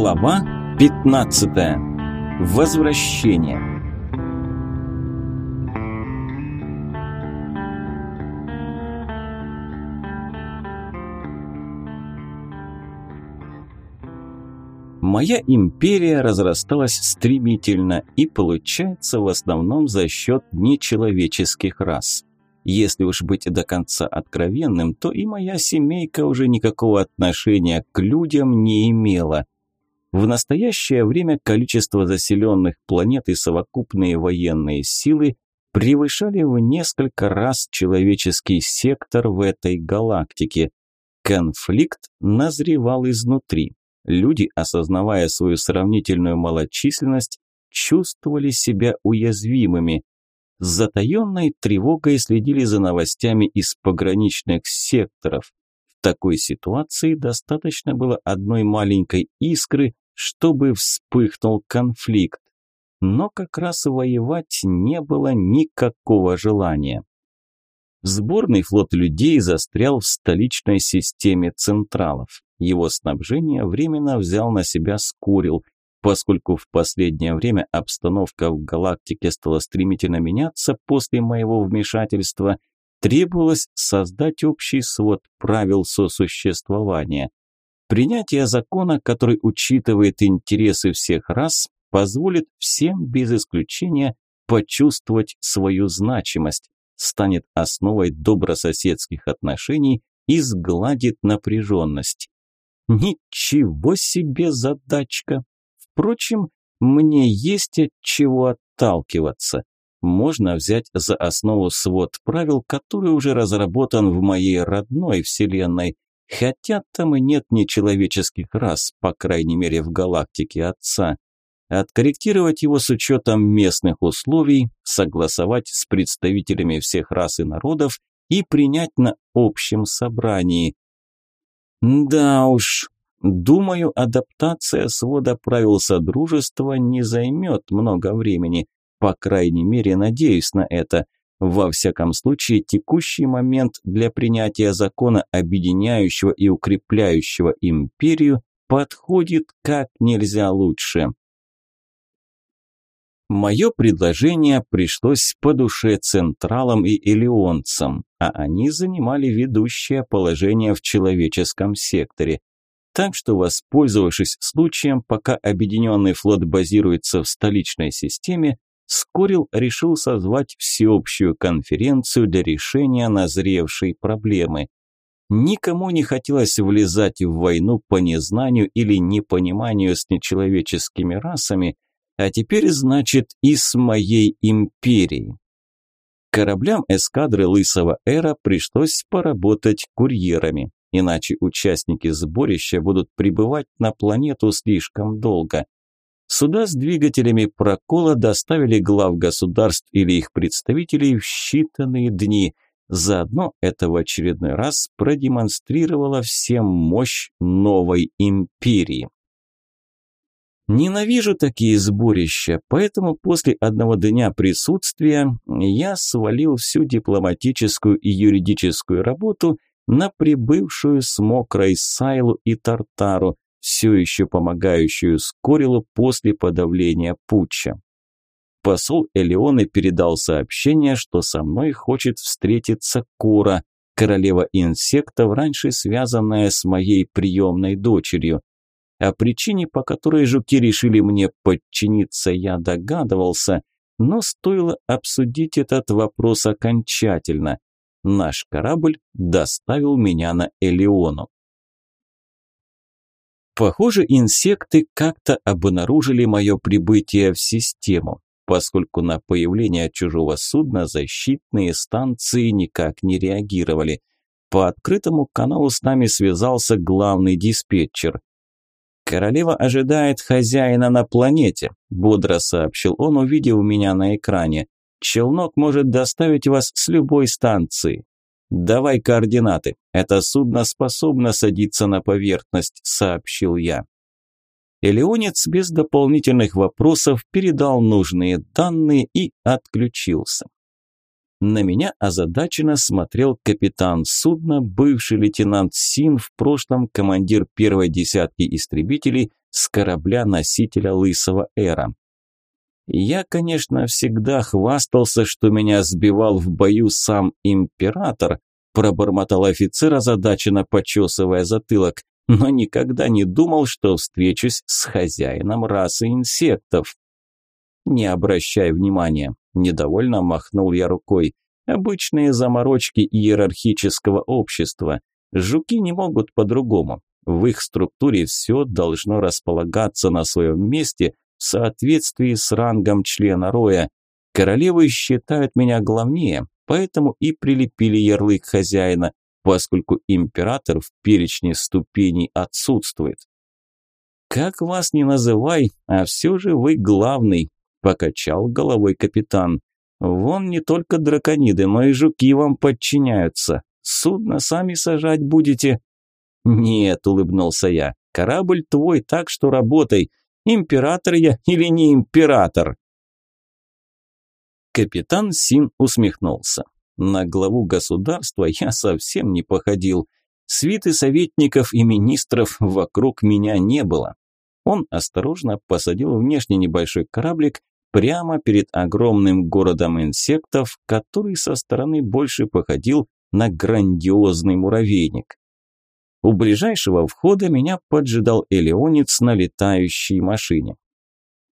Глава 15. Возвращение. Моя империя разрасталась стремительно и получается в основном за счет нечеловеческих рас. Если уж быть до конца откровенным, то и моя семейка уже никакого отношения к людям не имела – в настоящее время количество заселенных планет и совокупные военные силы превышали в несколько раз человеческий сектор в этой галактике. Конфликт назревал изнутри. Люди, осознавая свою сравнительную малочисленность, чувствовали себя уязвимыми. С затаенной тревогой следили за новостями из пограничных секторов. В такой ситуации достаточно было одной маленькой искры, чтобы вспыхнул конфликт. Но как раз воевать не было никакого желания. Сборный флот людей застрял в столичной системе централов. Его снабжение временно взял на себя Скурил, поскольку в последнее время обстановка в галактике стала стремительно меняться после моего вмешательства, требовалось создать общий свод правил сосуществования. Принятие закона, который учитывает интересы всех рас, позволит всем без исключения почувствовать свою значимость, станет основой добрососедских отношений и сгладит напряженность. Ничего себе задачка! Впрочем, мне есть от чего отталкиваться. Можно взять за основу свод правил, который уже разработан в моей родной вселенной – Хотя там и нет нечеловеческих рас, по крайней мере в галактике Отца. Откорректировать его с учетом местных условий, согласовать с представителями всех рас и народов и принять на общем собрании. Да уж, думаю, адаптация свода правил Содружества не займет много времени, по крайней мере надеюсь на это – во всяком случае, текущий момент для принятия закона, объединяющего и укрепляющего империю, подходит как нельзя лучше. Мое предложение пришлось по душе централам и элеонцам, а они занимали ведущее положение в человеческом секторе. Так что, воспользовавшись случаем, пока объединенный флот базируется в столичной системе, Скорил решил созвать всеобщую конференцию для решения назревшей проблемы. Никому не хотелось влезать в войну по незнанию или непониманию с нечеловеческими расами, а теперь, значит, и с моей империей. Кораблям эскадры Лысого Эра пришлось поработать курьерами, иначе участники сборища будут пребывать на планету слишком долго. Суда с двигателями прокола доставили глав государств или их представителей в считанные дни. Заодно это в очередной раз продемонстрировало всем мощь новой империи. Ненавижу такие сборища, поэтому после одного дня присутствия я свалил всю дипломатическую и юридическую работу на прибывшую с мокрой Сайлу и Тартару, все еще помогающую Скорилу после подавления путча. Посол Элеоны передал сообщение, что со мной хочет встретиться Кора, королева инсектов, раньше связанная с моей приемной дочерью. О причине, по которой жуки решили мне подчиниться, я догадывался, но стоило обсудить этот вопрос окончательно. Наш корабль доставил меня на Элеону. Похоже, инсекты как-то обнаружили мое прибытие в систему, поскольку на появление чужого судна защитные станции никак не реагировали. По открытому каналу с нами связался главный диспетчер. «Королева ожидает хозяина на планете», – бодро сообщил он, увидев меня на экране. «Челнок может доставить вас с любой станции». «Давай координаты. Это судно способно садиться на поверхность», – сообщил я. Элеонец без дополнительных вопросов передал нужные данные и отключился. На меня озадаченно смотрел капитан судна, бывший лейтенант Син, в прошлом командир первой десятки истребителей с корабля-носителя Лысого Эра. Я, конечно, всегда хвастался, что меня сбивал в бою сам император, пробормотал офицер, озадаченно почесывая затылок, но никогда не думал, что встречусь с хозяином расы инсектов. Не обращай внимания, недовольно махнул я рукой. Обычные заморочки иерархического общества. Жуки не могут по-другому. В их структуре все должно располагаться на своем месте, в соответствии с рангом члена роя. Королевы считают меня главнее, поэтому и прилепили ярлык хозяина, поскольку император в перечне ступеней отсутствует. «Как вас не называй, а все же вы главный», – покачал головой капитан. «Вон не только дракониды, но и жуки вам подчиняются. Судно сами сажать будете». «Нет», – улыбнулся я, – «корабль твой, так что работай. Император я или не император? Капитан Син усмехнулся. На главу государства я совсем не походил. Свиты советников и министров вокруг меня не было. Он осторожно посадил внешне небольшой кораблик прямо перед огромным городом инсектов, который со стороны больше походил на грандиозный муравейник. У ближайшего входа меня поджидал элеонец на летающей машине.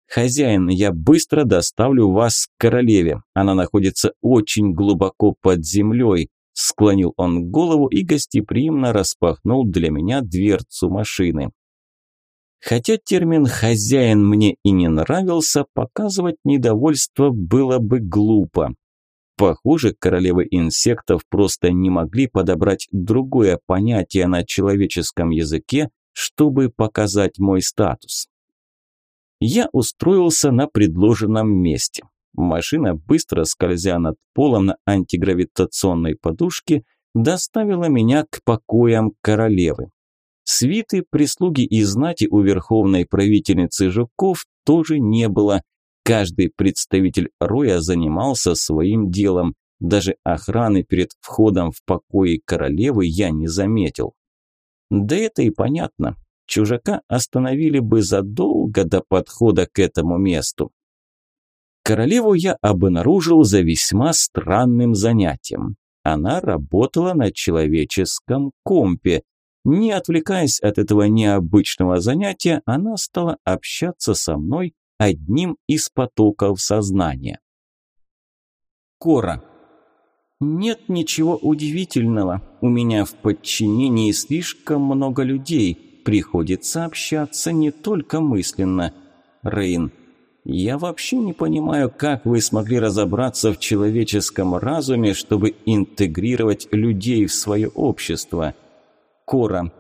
«Хозяин, я быстро доставлю вас к королеве. Она находится очень глубоко под землей», – склонил он голову и гостеприимно распахнул для меня дверцу машины. Хотя термин «хозяин» мне и не нравился, показывать недовольство было бы глупо. Похоже, королевы инсектов просто не могли подобрать другое понятие на человеческом языке, чтобы показать мой статус. Я устроился на предложенном месте. Машина, быстро скользя над полом на антигравитационной подушке, доставила меня к покоям королевы. Свиты, прислуги и знати у верховной правительницы жуков тоже не было – Каждый представитель роя занимался своим делом. Даже охраны перед входом в покои королевы я не заметил. Да это и понятно. Чужака остановили бы задолго до подхода к этому месту. Королеву я обнаружил за весьма странным занятием. Она работала на человеческом компе. Не отвлекаясь от этого необычного занятия, она стала общаться со мной одним из потоков сознания. Кора. Нет ничего удивительного. У меня в подчинении слишком много людей. Приходится общаться не только мысленно. Рейн. Я вообще не понимаю, как вы смогли разобраться в человеческом разуме, чтобы интегрировать людей в свое общество. Кора.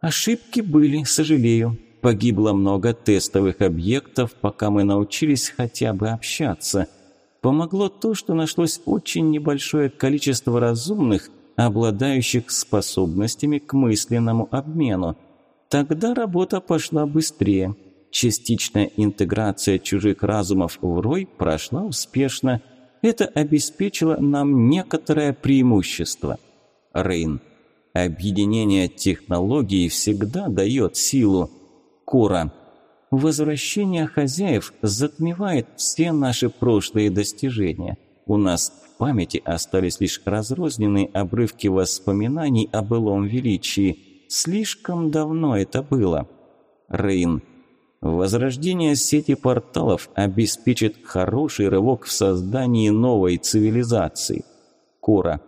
Ошибки были, сожалею. Погибло много тестовых объектов, пока мы научились хотя бы общаться. Помогло то, что нашлось очень небольшое количество разумных, обладающих способностями к мысленному обмену. Тогда работа пошла быстрее. Частичная интеграция чужих разумов в рой прошла успешно. Это обеспечило нам некоторое преимущество. Рейн. Объединение технологий всегда дает силу. Кора. Возвращение хозяев затмевает все наши прошлые достижения. У нас в памяти остались лишь разрозненные обрывки воспоминаний о былом величии. Слишком давно это было. Рейн. Возрождение сети порталов обеспечит хороший рывок в создании новой цивилизации. Кора.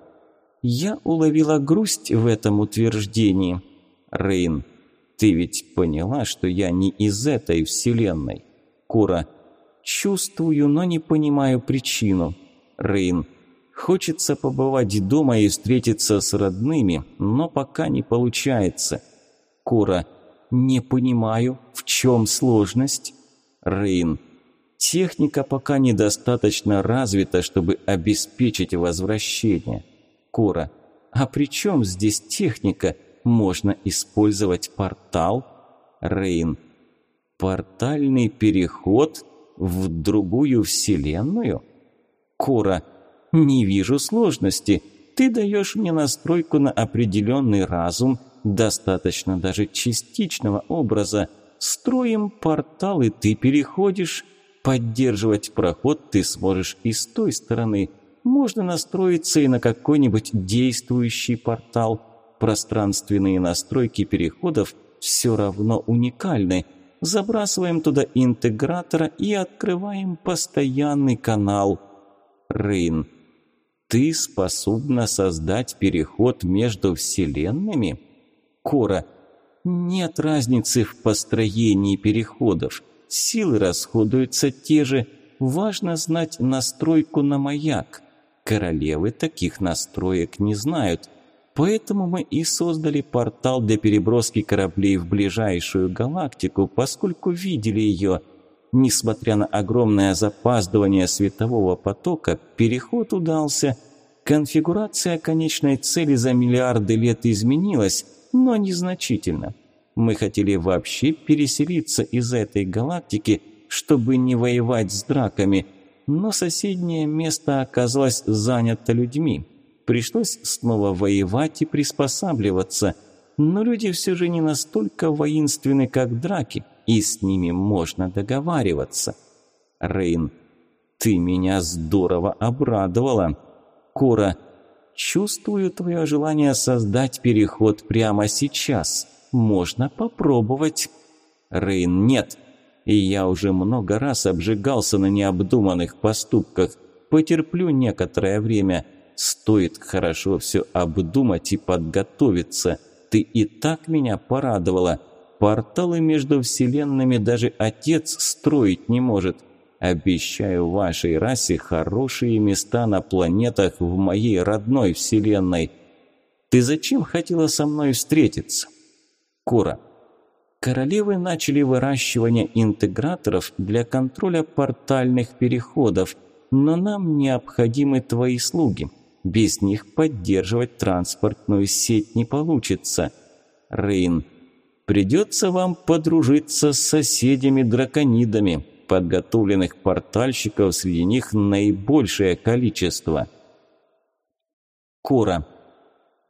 Я уловила грусть в этом утверждении. Рейн. Ты ведь поняла, что я не из этой вселенной. Кура. Чувствую, но не понимаю причину. Рейн. Хочется побывать дома и встретиться с родными, но пока не получается. Кура. Не понимаю, в чем сложность? Рейн. Техника пока недостаточно развита, чтобы обеспечить возвращение. Кура. А при чем здесь техника? можно использовать портал Рейн. Портальный переход в другую вселенную? Кора, не вижу сложности. Ты даешь мне настройку на определенный разум, достаточно даже частичного образа. Строим портал, и ты переходишь. Поддерживать проход ты сможешь и с той стороны. Можно настроиться и на какой-нибудь действующий портал – пространственные настройки переходов все равно уникальны. Забрасываем туда интегратора и открываем постоянный канал. Рейн, ты способна создать переход между вселенными? Кора, нет разницы в построении переходов. Силы расходуются те же. Важно знать настройку на маяк. Королевы таких настроек не знают – Поэтому мы и создали портал для переброски кораблей в ближайшую галактику, поскольку видели ее. Несмотря на огромное запаздывание светового потока, переход удался. Конфигурация конечной цели за миллиарды лет изменилась, но незначительно. Мы хотели вообще переселиться из этой галактики, чтобы не воевать с драками, но соседнее место оказалось занято людьми. Пришлось снова воевать и приспосабливаться. Но люди все же не настолько воинственны, как драки, и с ними можно договариваться. Рейн, ты меня здорово обрадовала. Кора, чувствую твое желание создать переход прямо сейчас. Можно попробовать. Рейн, нет. И я уже много раз обжигался на необдуманных поступках. Потерплю некоторое время – Стоит хорошо все обдумать и подготовиться. Ты и так меня порадовала. Порталы между вселенными даже отец строить не может. Обещаю вашей расе хорошие места на планетах в моей родной вселенной. Ты зачем хотела со мной встретиться? Кора. Королевы начали выращивание интеграторов для контроля портальных переходов, но нам необходимы твои слуги. Без них поддерживать транспортную сеть не получится. Рейн, придется вам подружиться с соседями-драконидами. Подготовленных портальщиков среди них наибольшее количество. Кора.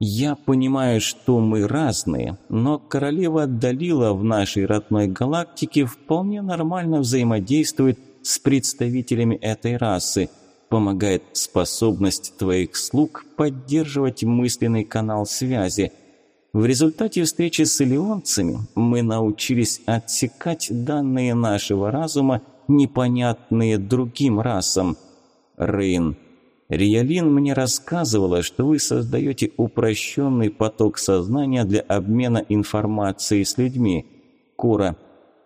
Я понимаю, что мы разные, но королева Далила в нашей родной галактике вполне нормально взаимодействует с представителями этой расы – помогает способность твоих слуг поддерживать мысленный канал связи. В результате встречи с элеонцами мы научились отсекать данные нашего разума, непонятные другим расам. Рейн. Риалин мне рассказывала, что вы создаете упрощенный поток сознания для обмена информацией с людьми. Кора,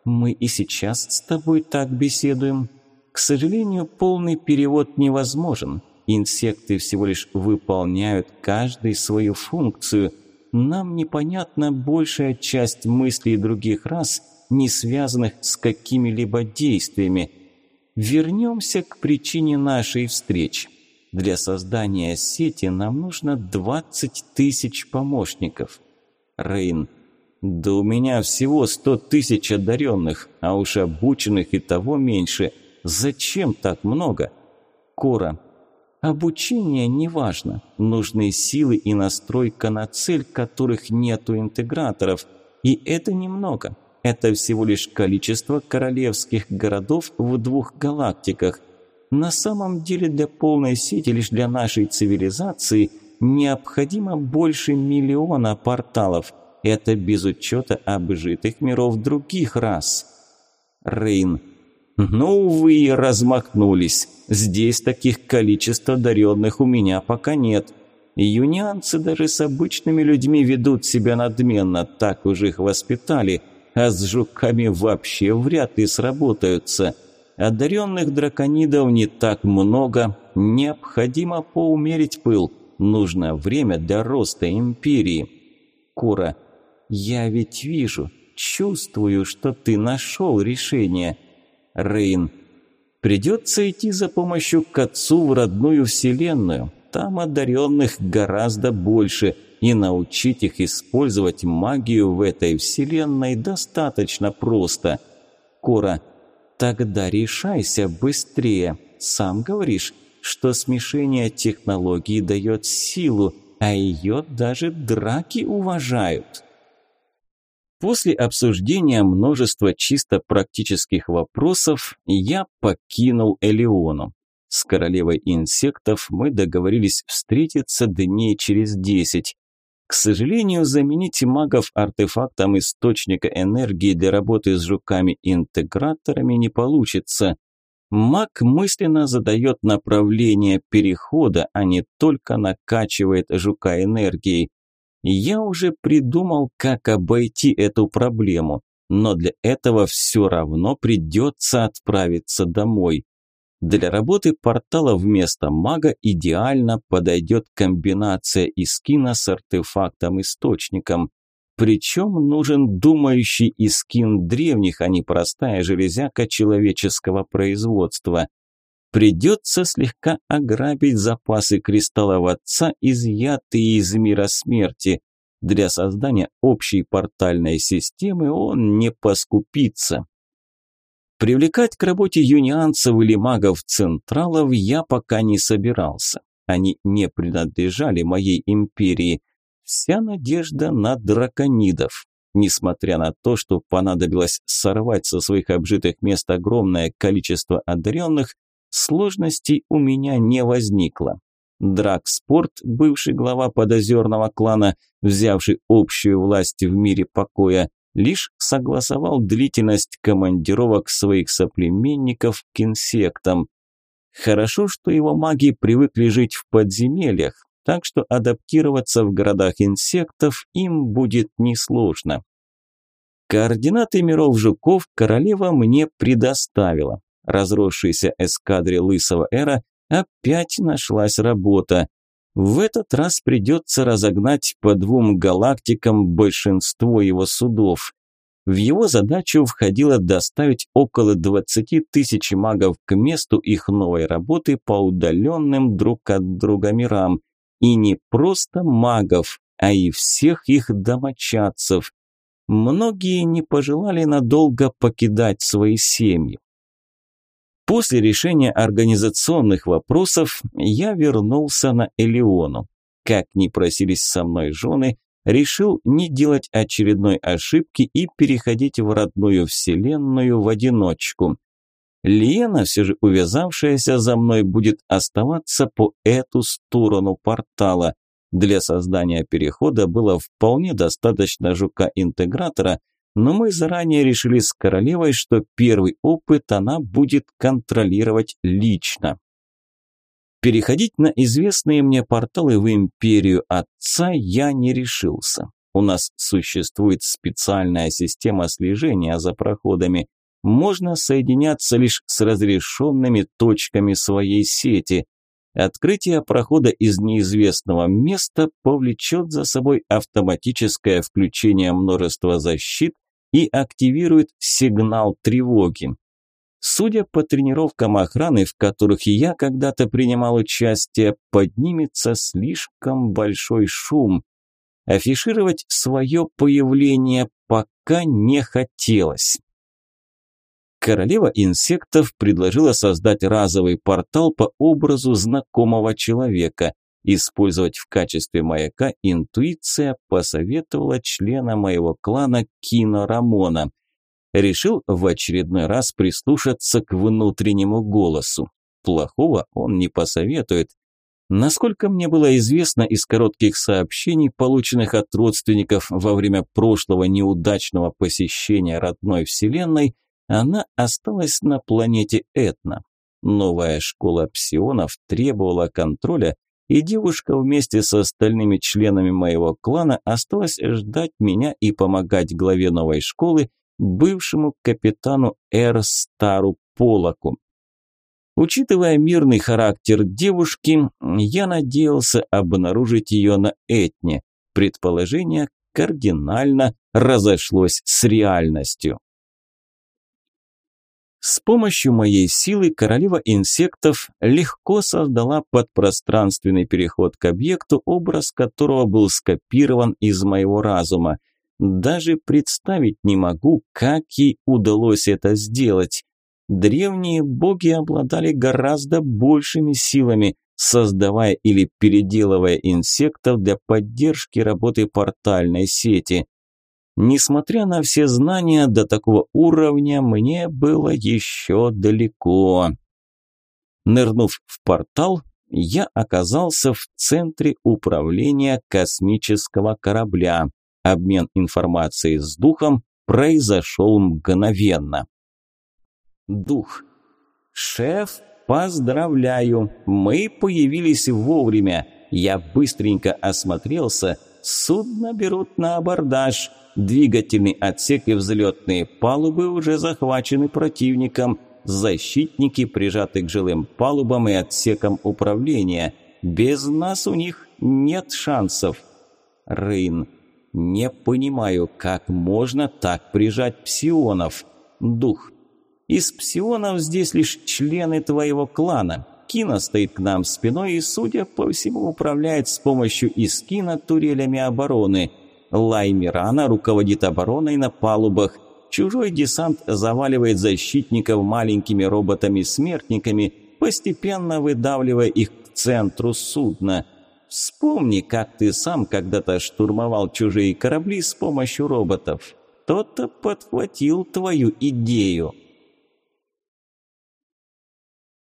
Мы и сейчас с тобой так беседуем. К сожалению, полный перевод невозможен. Инсекты всего лишь выполняют каждый свою функцию. Нам непонятна большая часть мыслей других рас, не связанных с какими-либо действиями. Вернемся к причине нашей встречи. Для создания сети нам нужно 20 тысяч помощников. Рейн. Да у меня всего 100 тысяч одаренных, а уж обученных и того меньше – Зачем так много? Кора. Обучение не важно. Нужны силы и настройка на цель, которых нету интеграторов. И это немного. Это всего лишь количество королевских городов в двух галактиках. На самом деле для полной сети, лишь для нашей цивилизации, необходимо больше миллиона порталов. Это без учета обжитых миров других рас. Рейн. Ну, вы и размахнулись. Здесь таких количеств одаренных у меня пока нет. Юнианцы даже с обычными людьми ведут себя надменно, так уж их воспитали, а с жуками вообще вряд ли сработаются. А одаренных драконидов не так много, необходимо поумерить пыл, нужно время для роста империи. Кура, я ведь вижу, чувствую, что ты нашел решение – Рейн. Придется идти за помощью к отцу в родную вселенную. Там одаренных гораздо больше, и научить их использовать магию в этой вселенной достаточно просто. Кора. Тогда решайся быстрее. Сам говоришь, что смешение технологий дает силу, а ее даже драки уважают. После обсуждения множества чисто практических вопросов я покинул Элеону. С королевой инсектов мы договорились встретиться дней через десять. К сожалению, заменить магов артефактом источника энергии для работы с жуками-интеграторами не получится. Маг мысленно задает направление перехода, а не только накачивает жука энергией. Я уже придумал, как обойти эту проблему, но для этого все равно придется отправиться домой. Для работы портала вместо мага идеально подойдет комбинация искина с артефактом-источником. Причем нужен думающий искин древних, а не простая железяка человеческого производства – Придется слегка ограбить запасы кристаллов отца, изъятые из мира смерти. Для создания общей портальной системы он не поскупится. Привлекать к работе юнианцев или магов-централов я пока не собирался. Они не принадлежали моей империи. Вся надежда на драконидов. Несмотря на то, что понадобилось сорвать со своих обжитых мест огромное количество одаренных, сложностей у меня не возникло. Драк Спорт, бывший глава подозерного клана, взявший общую власть в мире покоя, лишь согласовал длительность командировок своих соплеменников к инсектам. Хорошо, что его маги привыкли жить в подземельях, так что адаптироваться в городах инсектов им будет несложно. Координаты миров жуков королева мне предоставила разросшейся эскадре Лысого Эра опять нашлась работа. В этот раз придется разогнать по двум галактикам большинство его судов. В его задачу входило доставить около 20 тысяч магов к месту их новой работы по удаленным друг от друга мирам. И не просто магов, а и всех их домочадцев. Многие не пожелали надолго покидать свои семьи. После решения организационных вопросов я вернулся на Элеону. Как ни просились со мной жены, решил не делать очередной ошибки и переходить в родную вселенную в одиночку. Лена, все же увязавшаяся за мной, будет оставаться по эту сторону портала. Для создания перехода было вполне достаточно жука-интегратора, но мы заранее решили с королевой, что первый опыт она будет контролировать лично. Переходить на известные мне порталы в империю отца я не решился. У нас существует специальная система слежения за проходами. Можно соединяться лишь с разрешенными точками своей сети. Открытие прохода из неизвестного места повлечет за собой автоматическое включение множества защит и активирует сигнал тревоги. Судя по тренировкам охраны, в которых я когда-то принимал участие, поднимется слишком большой шум. Афишировать свое появление пока не хотелось. Королева инсектов предложила создать разовый портал по образу знакомого человека. Использовать в качестве маяка интуиция посоветовала члена моего клана Кино Рамона. Решил в очередной раз прислушаться к внутреннему голосу. Плохого он не посоветует. Насколько мне было известно из коротких сообщений, полученных от родственников во время прошлого неудачного посещения родной вселенной, она осталась на планете Этна. Новая школа псионов требовала контроля и девушка вместе с остальными членами моего клана осталась ждать меня и помогать главе новой школы, бывшему капитану Эр Стару Полоку. Учитывая мирный характер девушки, я надеялся обнаружить ее на Этне. Предположение кардинально разошлось с реальностью. С помощью моей силы королева инсектов легко создала подпространственный переход к объекту, образ которого был скопирован из моего разума. Даже представить не могу, как ей удалось это сделать. Древние боги обладали гораздо большими силами, создавая или переделывая инсектов для поддержки работы портальной сети. Несмотря на все знания, до такого уровня мне было еще далеко. Нырнув в портал, я оказался в центре управления космического корабля. Обмен информацией с духом произошел мгновенно. Дух. «Шеф, поздравляю! Мы появились вовремя!» Я быстренько осмотрелся – Судно берут на абордаж. Двигательный отсек и взлетные палубы уже захвачены противником. Защитники прижаты к жилым палубам и отсекам управления. Без нас у них нет шансов. Рейн. Не понимаю, как можно так прижать псионов. Дух. Из псионов здесь лишь члены твоего клана. Кина стоит к нам спиной и, судя по всему, управляет с помощью Искина турелями обороны. Лаймирана руководит обороной на палубах. Чужой десант заваливает защитников маленькими роботами-смертниками, постепенно выдавливая их к центру судна. Вспомни, как ты сам когда-то штурмовал чужие корабли с помощью роботов. Кто-то подхватил твою идею.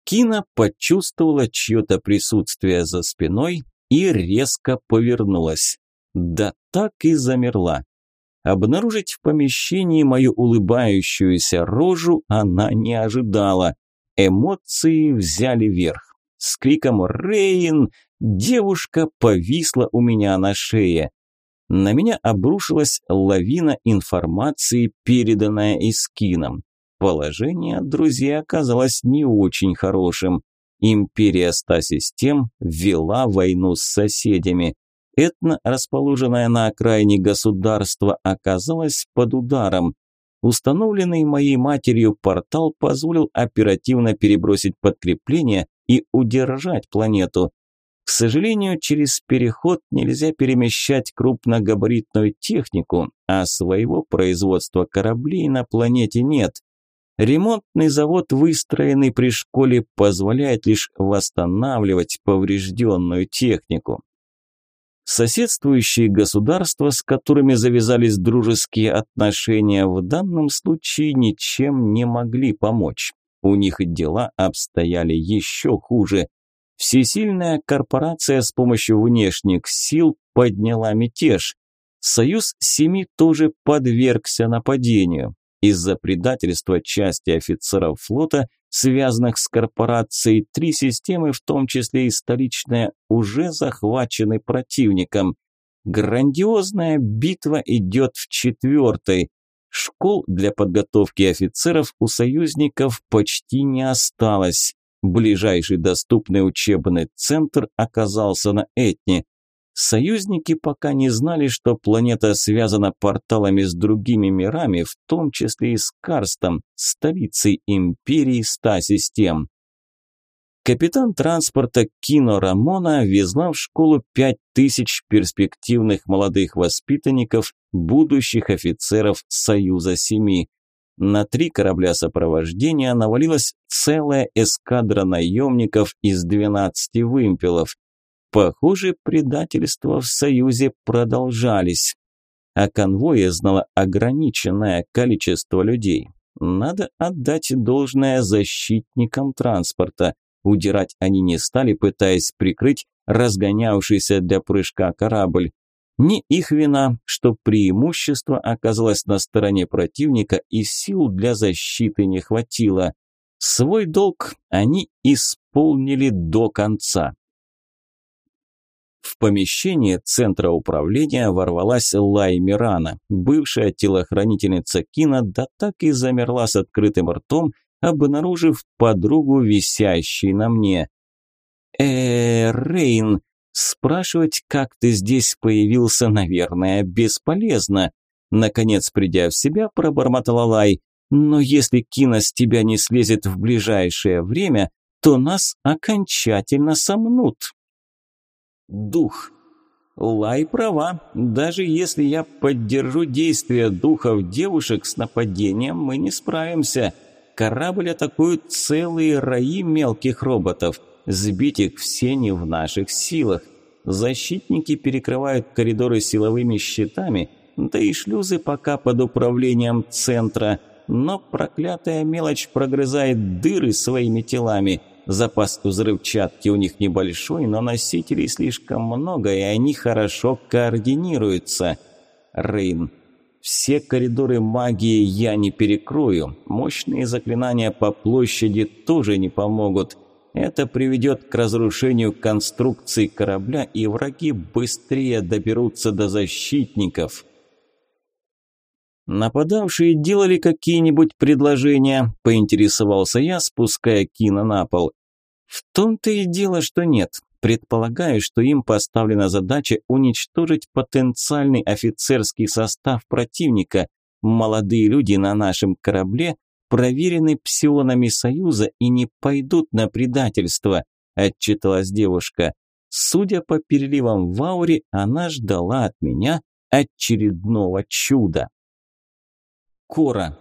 Кина почувствовала чье-то присутствие за спиной и резко повернулась. Да так и замерла. Обнаружить в помещении мою улыбающуюся рожу она не ожидала. Эмоции взяли верх. С криком «Рейн!» девушка повисла у меня на шее. На меня обрушилась лавина информации, переданная Искином. Положение друзья, оказалось не очень хорошим. Империя ста систем вела войну с соседями. Этна, расположенная на окраине государства, оказалась под ударом. Установленный моей матерью портал позволил оперативно перебросить подкрепление и удержать планету. К сожалению, через переход нельзя перемещать крупногабаритную технику, а своего производства кораблей на планете нет. Ремонтный завод, выстроенный при школе, позволяет лишь восстанавливать поврежденную технику. Соседствующие государства, с которыми завязались дружеские отношения, в данном случае ничем не могли помочь. У них дела обстояли еще хуже. Всесильная корпорация с помощью внешних сил подняла мятеж. Союз семи тоже подвергся нападению из-за предательства части офицеров флота, связанных с корпорацией, три системы, в том числе и столичная, уже захвачены противником. Грандиозная битва идет в четвертой. Школ для подготовки офицеров у союзников почти не осталось. Ближайший доступный учебный центр оказался на Этне. Союзники пока не знали, что планета связана порталами с другими мирами, в том числе и с Карстом, столицей империи ста систем. Капитан транспорта Кино Рамона везла в школу 5000 перспективных молодых воспитанников, будущих офицеров Союза Семи. На три корабля сопровождения навалилась целая эскадра наемников из 12 вымпелов. Похоже, предательства в Союзе продолжались. а конвое знало ограниченное количество людей. Надо отдать должное защитникам транспорта. Удирать они не стали, пытаясь прикрыть разгонявшийся для прыжка корабль. Не их вина, что преимущество оказалось на стороне противника и сил для защиты не хватило. Свой долг они исполнили до конца. В помещение центра управления ворвалась Лай Мирана, бывшая телохранительница Кина, да так и замерла с открытым ртом, обнаружив подругу, висящей на мне. э, Рейн, спрашивать, как ты здесь появился, наверное, бесполезно». Наконец, придя в себя, пробормотала Лай. «Но если Кина с тебя не слезет в ближайшее время, то нас окончательно сомнут». Дух. Лай права. Даже если я поддержу действия духов девушек, с нападением мы не справимся. Корабль атакуют целые раи мелких роботов. Сбить их все не в наших силах. Защитники перекрывают коридоры силовыми щитами, да и шлюзы пока под управлением центра. Но проклятая мелочь прогрызает дыры своими телами. Запас взрывчатки у них небольшой, но носителей слишком много, и они хорошо координируются. Рейн. Все коридоры магии я не перекрою. Мощные заклинания по площади тоже не помогут. Это приведет к разрушению конструкции корабля, и враги быстрее доберутся до защитников. Нападавшие делали какие-нибудь предложения, поинтересовался я, спуская Кина на пол. В том-то и дело, что нет. Предполагаю, что им поставлена задача уничтожить потенциальный офицерский состав противника. Молодые люди на нашем корабле проверены псионами Союза и не пойдут на предательство, отчиталась девушка. Судя по переливам в ауре, она ждала от меня очередного чуда. Кора.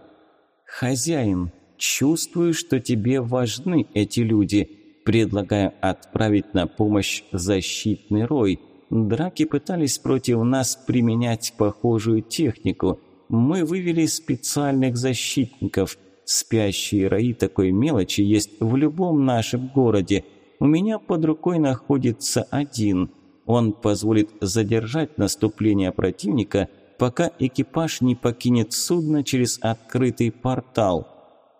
Хозяин, чувствую, что тебе важны эти люди. Предлагаю отправить на помощь защитный рой. Драки пытались против нас применять похожую технику. Мы вывели специальных защитников. Спящие раи такой мелочи есть в любом нашем городе. У меня под рукой находится один. Он позволит задержать наступление противника, пока экипаж не покинет судно через открытый портал.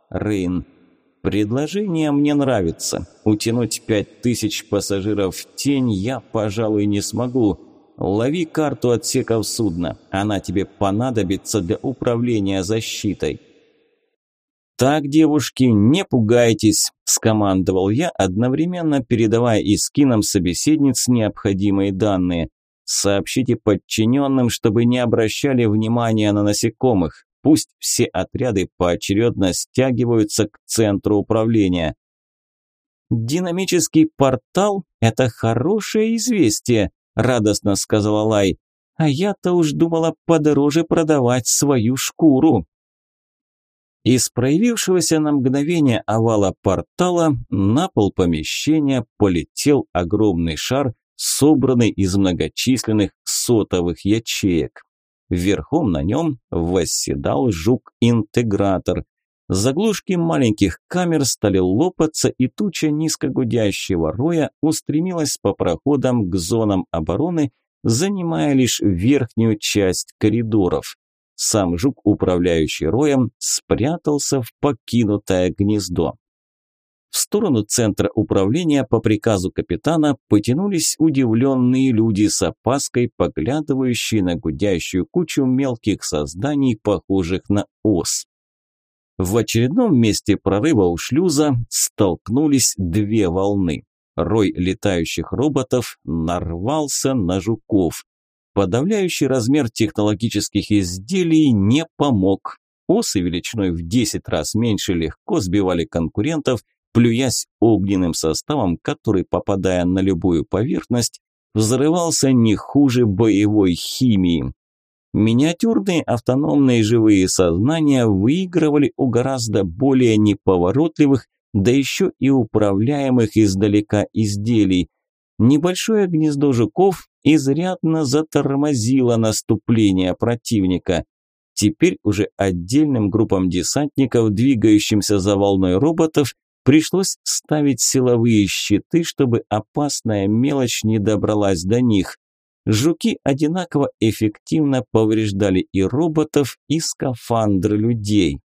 Рейн Предложение мне нравится. Утянуть пять тысяч пассажиров в тень я, пожалуй, не смогу. Лови карту отсеков судна. Она тебе понадобится для управления защитой. «Так, девушки, не пугайтесь», – скомандовал я, одновременно передавая и скинам собеседниц необходимые данные. «Сообщите подчиненным, чтобы не обращали внимания на насекомых. Пусть все отряды поочередно стягиваются к центру управления. «Динамический портал – это хорошее известие», – радостно сказала Лай. «А я-то уж думала подороже продавать свою шкуру». Из проявившегося на мгновение овала портала на пол помещения полетел огромный шар, собранный из многочисленных сотовых ячеек. Верхом на нем восседал жук-интегратор. Заглушки маленьких камер стали лопаться, и туча низкогудящего роя устремилась по проходам к зонам обороны, занимая лишь верхнюю часть коридоров. Сам жук, управляющий роем, спрятался в покинутое гнездо. В сторону центра управления по приказу капитана потянулись удивленные люди с опаской, поглядывающие на гудящую кучу мелких созданий, похожих на ос. В очередном месте прорыва у шлюза столкнулись две волны. Рой летающих роботов нарвался на жуков. Подавляющий размер технологических изделий не помог. Осы величиной в 10 раз меньше легко сбивали конкурентов – плюясь огненным составом, который, попадая на любую поверхность, взрывался не хуже боевой химии. Миниатюрные автономные живые сознания выигрывали у гораздо более неповоротливых, да еще и управляемых издалека изделий. Небольшое гнездо жуков изрядно затормозило наступление противника. Теперь уже отдельным группам десантников, двигающимся за волной роботов, Пришлось ставить силовые щиты, чтобы опасная мелочь не добралась до них. Жуки одинаково эффективно повреждали и роботов, и скафандры людей.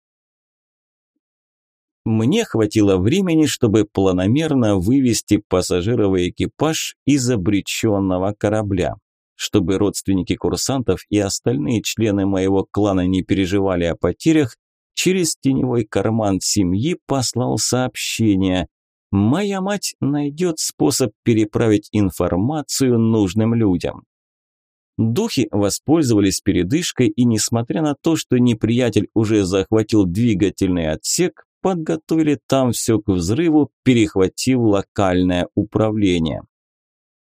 Мне хватило времени, чтобы планомерно вывести пассажиров и экипаж из обреченного корабля. Чтобы родственники курсантов и остальные члены моего клана не переживали о потерях, через теневой карман семьи послал сообщение. «Моя мать найдет способ переправить информацию нужным людям». Духи воспользовались передышкой и, несмотря на то, что неприятель уже захватил двигательный отсек, подготовили там все к взрыву, перехватив локальное управление.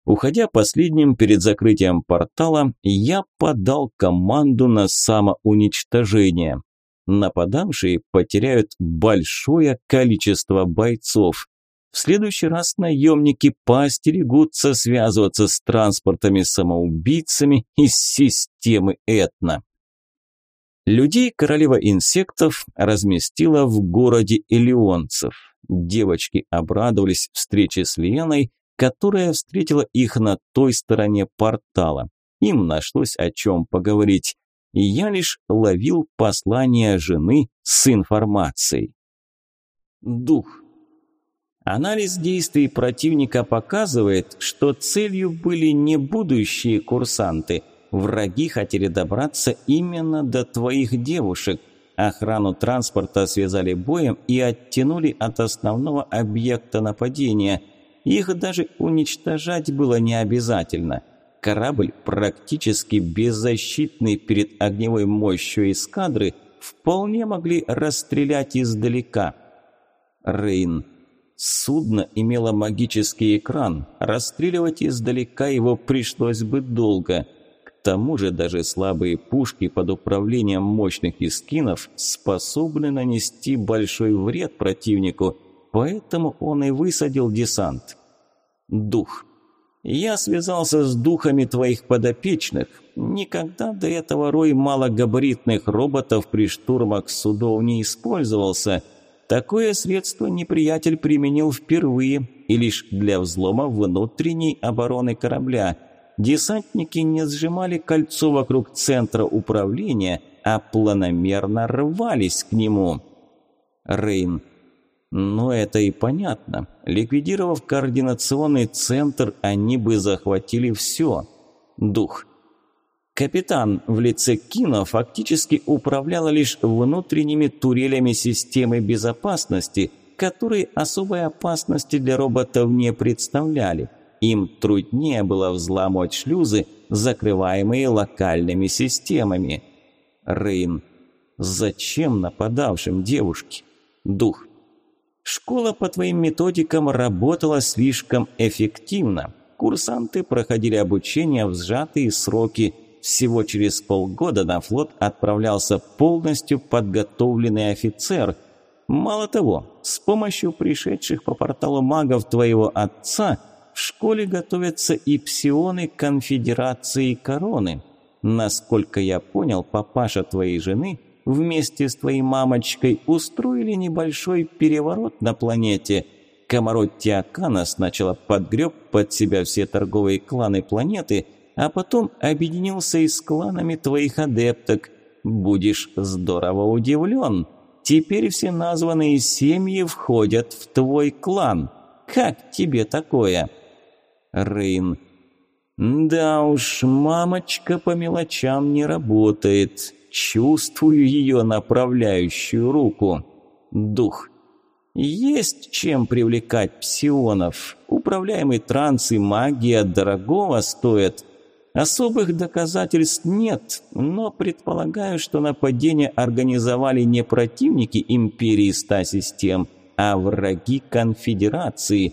Уходя последним перед закрытием портала, я подал команду на самоуничтожение нападавшие потеряют большое количество бойцов. В следующий раз наемники поостерегутся связываться с транспортами-самоубийцами из системы Этна. Людей королева инсектов разместила в городе Элеонцев. Девочки обрадовались встрече с Леной, которая встретила их на той стороне портала. Им нашлось о чем поговорить и я лишь ловил послание жены с информацией. Дух. Анализ действий противника показывает, что целью были не будущие курсанты. Враги хотели добраться именно до твоих девушек. Охрану транспорта связали боем и оттянули от основного объекта нападения. Их даже уничтожать было не обязательно – корабль, практически беззащитный перед огневой мощью эскадры, вполне могли расстрелять издалека. Рейн. Судно имело магический экран, расстреливать издалека его пришлось бы долго. К тому же даже слабые пушки под управлением мощных эскинов способны нанести большой вред противнику, поэтому он и высадил десант. Дух. Я связался с духами твоих подопечных. Никогда до этого рой малогабаритных роботов при штурмах судов не использовался. Такое средство неприятель применил впервые и лишь для взлома внутренней обороны корабля. Десантники не сжимали кольцо вокруг центра управления, а планомерно рвались к нему. Рейн но это и понятно. Ликвидировав координационный центр, они бы захватили все. Дух. Капитан в лице Кино фактически управляла лишь внутренними турелями системы безопасности, которые особой опасности для роботов не представляли. Им труднее было взламывать шлюзы, закрываемые локальными системами. Рейн. Зачем нападавшим девушке Дух. Школа по твоим методикам работала слишком эффективно. Курсанты проходили обучение в сжатые сроки. Всего через полгода на флот отправлялся полностью подготовленный офицер. Мало того, с помощью пришедших по порталу магов твоего отца в школе готовятся и псионы конфедерации короны. Насколько я понял, папаша твоей жены – вместе с твоей мамочкой устроили небольшой переворот на планете. Комарот Тиакана сначала подгреб под себя все торговые кланы планеты, а потом объединился и с кланами твоих адепток. Будешь здорово удивлен. Теперь все названные семьи входят в твой клан. Как тебе такое? Рейн. Да уж, мамочка по мелочам не работает. Чувствую ее направляющую руку. Дух. Есть чем привлекать псионов. Управляемый транс и магия дорогого стоят. Особых доказательств нет, но предполагаю, что нападение организовали не противники империи ста систем, а враги конфедерации.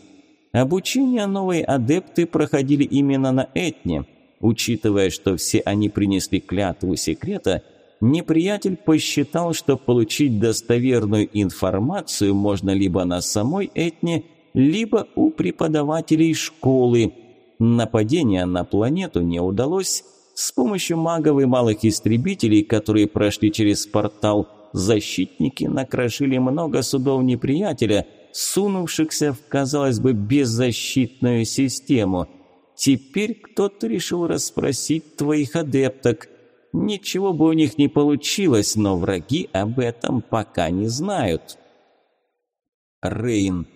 Обучение новые адепты проходили именно на Этне. Учитывая, что все они принесли клятву секрета – неприятель посчитал, что получить достоверную информацию можно либо на самой Этне, либо у преподавателей школы. Нападение на планету не удалось. С помощью магов и малых истребителей, которые прошли через портал, защитники накрошили много судов неприятеля, сунувшихся в, казалось бы, беззащитную систему. Теперь кто-то решил расспросить твоих адепток. Ничего бы у них не получилось, но враги об этом пока не знают. Рейн.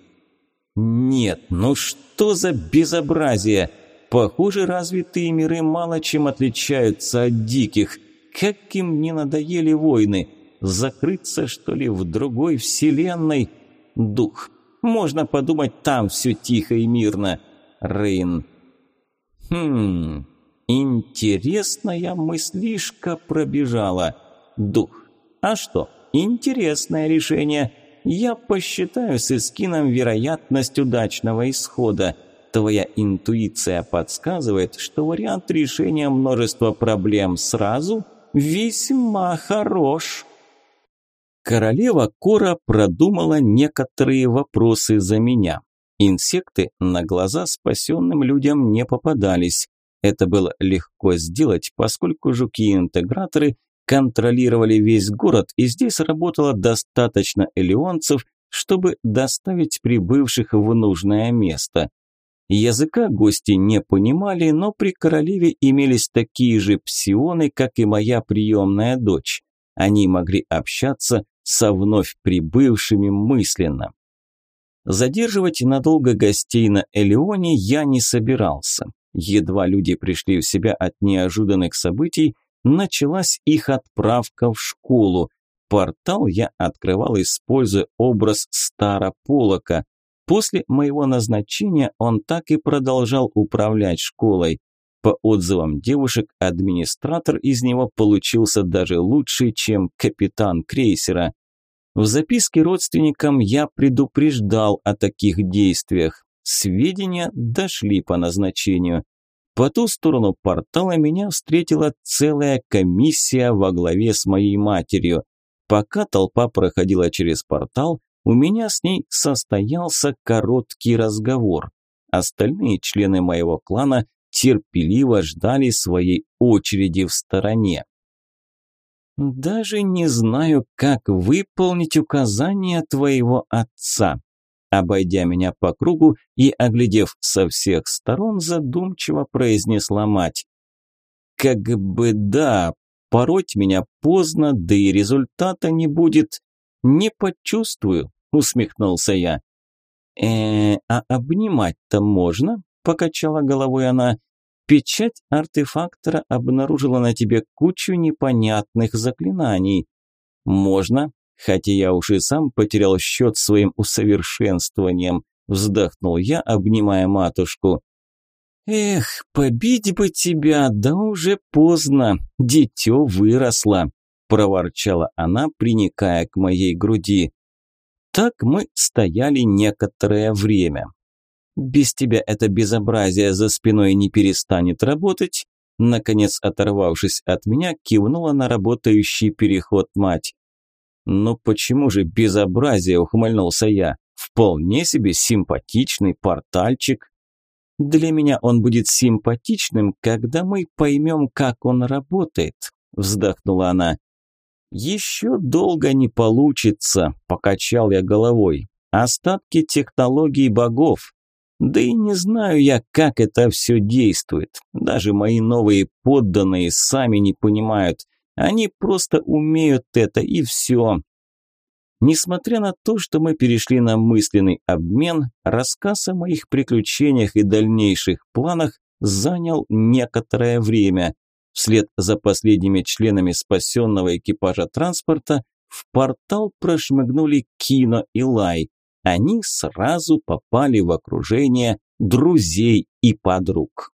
Нет, ну что за безобразие? Похоже, развитые миры мало чем отличаются от диких. Как им не надоели войны. Закрыться, что ли, в другой вселенной? Дух. Можно подумать, там все тихо и мирно. Рейн. Хм, Интересная мыслишка пробежала. Дух. А что? Интересное решение. Я посчитаю с Искином вероятность удачного исхода. Твоя интуиция подсказывает, что вариант решения множества проблем сразу весьма хорош. Королева Кора продумала некоторые вопросы за меня. Инсекты на глаза спасенным людям не попадались. Это было легко сделать, поскольку жуки-интеграторы контролировали весь город, и здесь работало достаточно элеонцев, чтобы доставить прибывших в нужное место. Языка гости не понимали, но при королеве имелись такие же псионы, как и моя приемная дочь. Они могли общаться со вновь прибывшими мысленно. Задерживать надолго гостей на Элеоне я не собирался. Едва люди пришли в себя от неожиданных событий, началась их отправка в школу. Портал я открывал, используя образ Старополока. После моего назначения он так и продолжал управлять школой. По отзывам девушек, администратор из него получился даже лучше, чем капитан крейсера. В записке родственникам я предупреждал о таких действиях сведения дошли по назначению. По ту сторону портала меня встретила целая комиссия во главе с моей матерью. Пока толпа проходила через портал, у меня с ней состоялся короткий разговор. Остальные члены моего клана терпеливо ждали своей очереди в стороне. «Даже не знаю, как выполнить указания твоего отца», Обойдя меня по кругу и оглядев со всех сторон, задумчиво произнесла мать. «Как бы да, пороть меня поздно, да и результата не будет. Не почувствую», – усмехнулся я. «Э, а обнимать-то можно?» – покачала головой она. «Печать артефактора обнаружила на тебе кучу непонятных заклинаний». «Можно», Хотя я уж и сам потерял счет своим усовершенствованием, вздохнул я, обнимая матушку. Эх, побить бы тебя, да уже поздно, дитё выросло, проворчала она, приникая к моей груди. Так мы стояли некоторое время. Без тебя это безобразие за спиной не перестанет работать, наконец оторвавшись от меня, кивнула на работающий переход мать. Но почему же безобразие, ухмыльнулся я. Вполне себе симпатичный портальчик. Для меня он будет симпатичным, когда мы поймем, как он работает, вздохнула она. Еще долго не получится, покачал я головой. Остатки технологий богов. Да и не знаю я, как это все действует. Даже мои новые подданные сами не понимают. Они просто умеют это, и все. Несмотря на то, что мы перешли на мысленный обмен, рассказ о моих приключениях и дальнейших планах занял некоторое время. Вслед за последними членами спасенного экипажа транспорта в портал прошмыгнули Кино и Лай. Они сразу попали в окружение друзей и подруг.